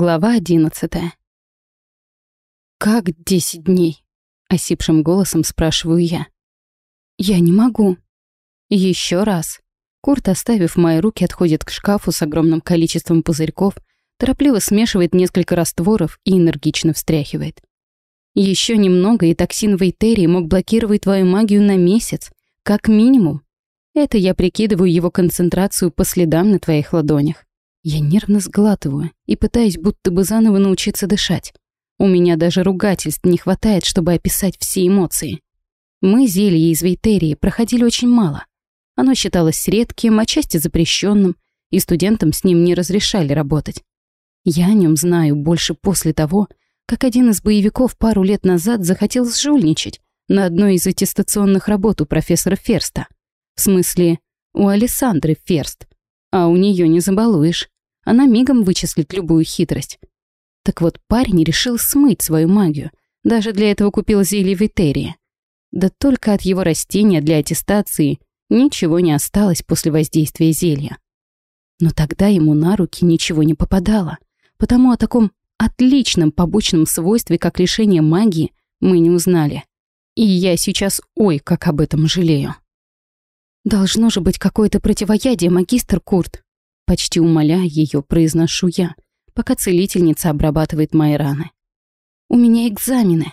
Глава одиннадцатая. «Как десять дней?» — осипшим голосом спрашиваю я. «Я не могу». Еще раз. Курт, оставив мои руки, отходит к шкафу с огромным количеством пузырьков, торопливо смешивает несколько растворов и энергично встряхивает. Еще немного, и токсин Вейтерии мог блокировать твою магию на месяц, как минимум. Это я прикидываю его концентрацию по следам на твоих ладонях. Я нервно сглатываю и пытаюсь будто бы заново научиться дышать. У меня даже ругательств не хватает, чтобы описать все эмоции. Мы зелье из Вейтерии проходили очень мало. Оно считалось редким, отчасти запрещенным, и студентам с ним не разрешали работать. Я о нем знаю больше после того, как один из боевиков пару лет назад захотел сжульничать на одной из аттестационных работ у профессора Ферста. В смысле, у Александры Ферст. А у нее не забалуешь. Она мигом вычислит любую хитрость. Так вот, парень решил смыть свою магию. Даже для этого купил зелье Витерия. Да только от его растения для аттестации ничего не осталось после воздействия зелья. Но тогда ему на руки ничего не попадало, потому о таком отличном побочном свойстве, как лишение магии, мы не узнали. И я сейчас ой, как об этом жалею. Должно же быть какое-то противоядие, магистр Курт. Почти умоляя ее, произношу я, пока целительница обрабатывает мои раны. «У меня экзамены».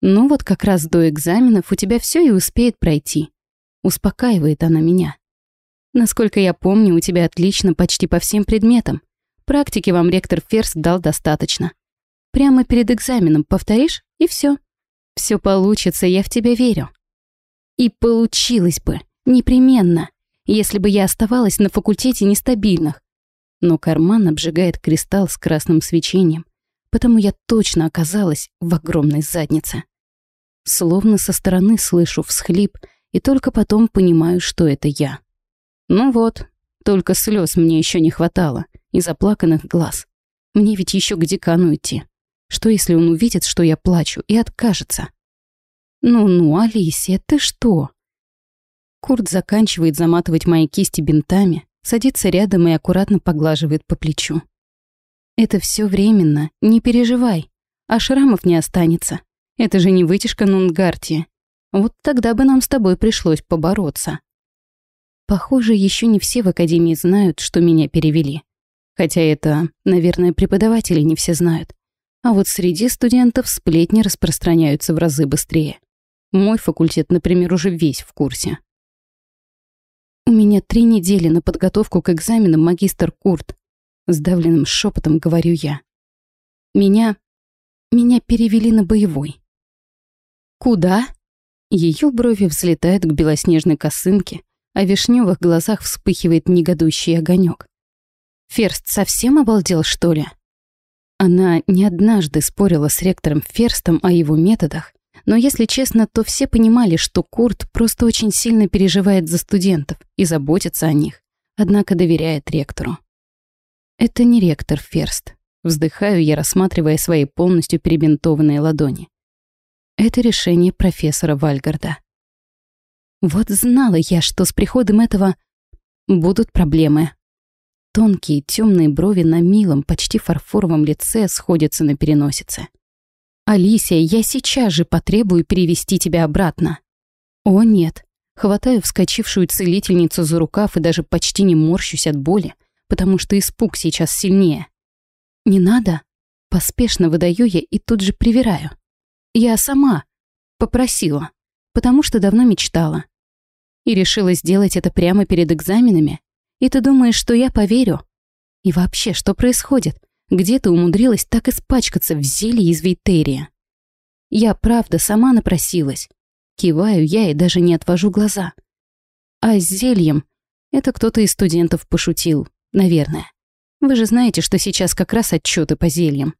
«Ну вот как раз до экзаменов у тебя все и успеет пройти», — успокаивает она меня. «Насколько я помню, у тебя отлично почти по всем предметам. Практики вам ректор Ферст дал достаточно. Прямо перед экзаменом повторишь, и все. Все получится, я в тебя верю». И получилось бы, непременно если бы я оставалась на факультете нестабильных. Но карман обжигает кристалл с красным свечением, потому я точно оказалась в огромной заднице. Словно со стороны слышу всхлип и только потом понимаю, что это я. Ну вот, только слез мне еще не хватало и заплаканных глаз. Мне ведь еще к декану идти. Что если он увидит, что я плачу, и откажется? Ну-ну, Алисия, ты что? Курт заканчивает заматывать мои кисти бинтами, садится рядом и аккуратно поглаживает по плечу. «Это все временно, не переживай. А шрамов не останется. Это же не вытяжка Нунгартии. Вот тогда бы нам с тобой пришлось побороться». Похоже, еще не все в Академии знают, что меня перевели. Хотя это, наверное, преподаватели не все знают. А вот среди студентов сплетни распространяются в разы быстрее. Мой факультет, например, уже весь в курсе. «У меня три недели на подготовку к экзаменам, магистр Курт», — сдавленным шепотом говорю я. «Меня... меня перевели на боевой». «Куда?» Ее брови взлетают к белоснежной косынке, а в вишневых глазах вспыхивает негодующий огонек. «Ферст совсем обалдел, что ли?» Она не однажды спорила с ректором Ферстом о его методах, но если честно, то все понимали, что Курт просто очень сильно переживает за студентов и заботится о них, однако доверяет ректору. Это не ректор Ферст. Вздыхаю я, рассматривая свои полностью перебинтованные ладони. Это решение профессора Вальгарда. Вот знала я, что с приходом этого будут проблемы. Тонкие темные брови на милом, почти фарфоровом лице сходятся на переносице. «Алисия, я сейчас же потребую перевести тебя обратно». «О, нет». Хватаю вскочившую целительницу за рукав и даже почти не морщусь от боли, потому что испуг сейчас сильнее. «Не надо?» Поспешно выдаю я и тут же привираю. «Я сама попросила, потому что давно мечтала. И решила сделать это прямо перед экзаменами. И ты думаешь, что я поверю? И вообще, что происходит? Где ты умудрилась так испачкаться в зелье из Вейтерия? Я, правда, сама напросилась. Киваю я и даже не отвожу глаза. А с зельем это кто-то из студентов пошутил, наверное. Вы же знаете, что сейчас как раз отчеты по зельям.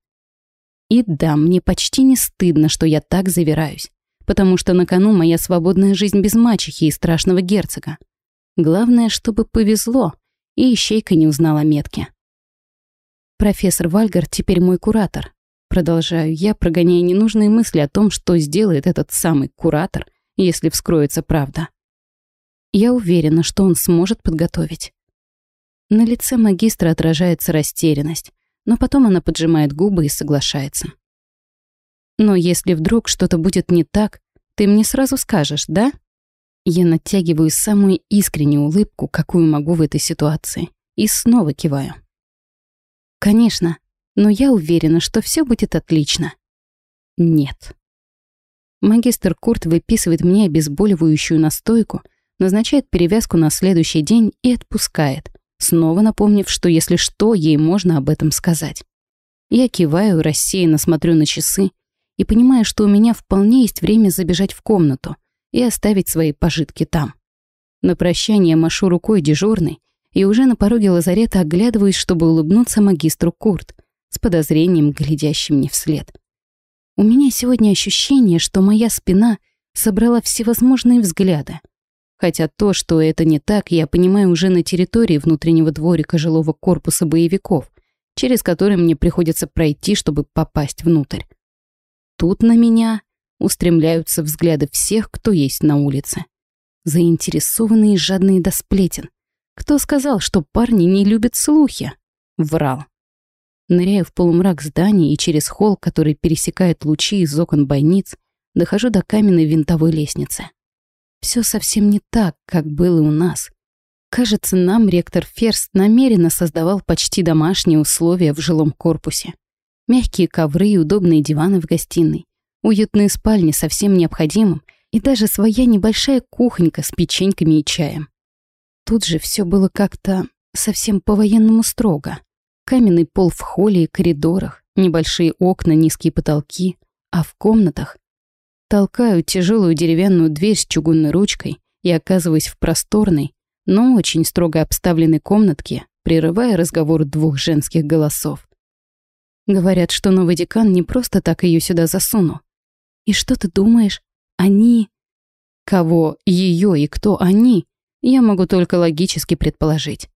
И да, мне почти не стыдно, что я так завираюсь, потому что на кону моя свободная жизнь без мачехи и страшного герцога. Главное, чтобы повезло, и ищейка не узнала метки. Профессор Вальгар теперь мой куратор. Продолжаю я, прогоняя ненужные мысли о том, что сделает этот самый куратор, если вскроется правда. Я уверена, что он сможет подготовить. На лице магистра отражается растерянность, но потом она поджимает губы и соглашается. «Но если вдруг что-то будет не так, ты мне сразу скажешь, да?» Я натягиваю самую искреннюю улыбку, какую могу в этой ситуации, и снова киваю. «Конечно, но я уверена, что все будет отлично». «Нет». Магистр Курт выписывает мне обезболивающую настойку, назначает перевязку на следующий день и отпускает, снова напомнив, что если что, ей можно об этом сказать. Я киваю, рассеянно смотрю на часы и понимаю, что у меня вполне есть время забежать в комнату и оставить свои пожитки там. На прощание машу рукой дежурной и уже на пороге лазарета оглядываюсь, чтобы улыбнуться магистру Курт, с подозрением глядящим мне вслед. У меня сегодня ощущение, что моя спина собрала всевозможные взгляды — Хотя то, что это не так, я понимаю уже на территории внутреннего дворика жилого корпуса боевиков, через который мне приходится пройти, чтобы попасть внутрь. Тут на меня устремляются взгляды всех, кто есть на улице. Заинтересованные и жадные до сплетен. Кто сказал, что парни не любят слухи? Врал. Ныряю в полумрак здания и через холл, который пересекает лучи из окон бойниц, дохожу до каменной винтовой лестницы. Все совсем не так, как было у нас. Кажется, нам ректор Ферст намеренно создавал почти домашние условия в жилом корпусе. Мягкие ковры и удобные диваны в гостиной, уютные спальни со всем необходимым и даже своя небольшая кухонька с печеньками и чаем. Тут же все было как-то совсем по-военному строго. Каменный пол в холле и коридорах, небольшие окна, низкие потолки, а в комнатах Толкаю тяжелую деревянную дверь с чугунной ручкой и оказываюсь в просторной, но очень строго обставленной комнатке, прерывая разговор двух женских голосов. Говорят, что новый декан не просто так ее сюда засунул. И что ты думаешь? Они... Кого, ее и кто они, я могу только логически предположить.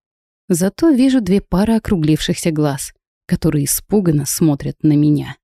Зато вижу две пары округлившихся глаз, которые испуганно смотрят на меня.